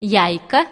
яйка